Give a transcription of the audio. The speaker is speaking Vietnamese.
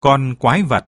Con quái vật.